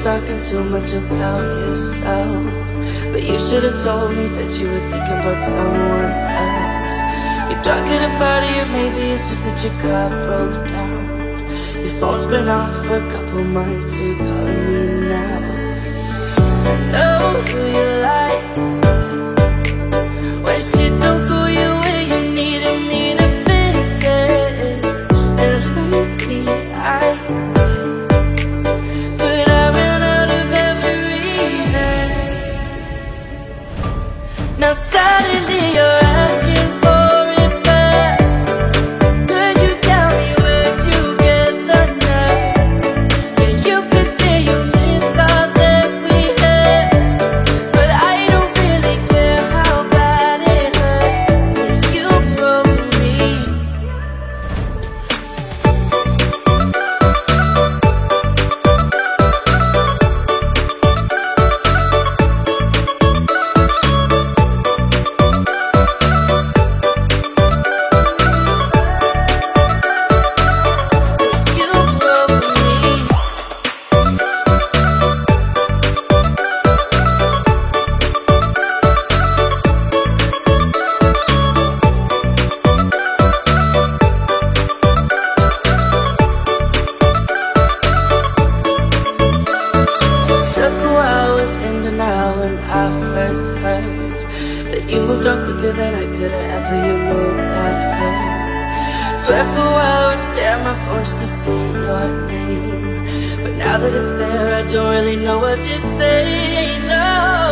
talking too much about yourself. But you should have told me that you were thinking about someone else. You're drunk at a party, or maybe it's just that your car broke down. Your phone's been off for a couple months, so you're calling me now. I know who you like. You moved on quicker than I could have ever. You know that hurts. Swear for a while, I would stare at my phone just to see your name. But now that it's there, I don't really know what to say. No.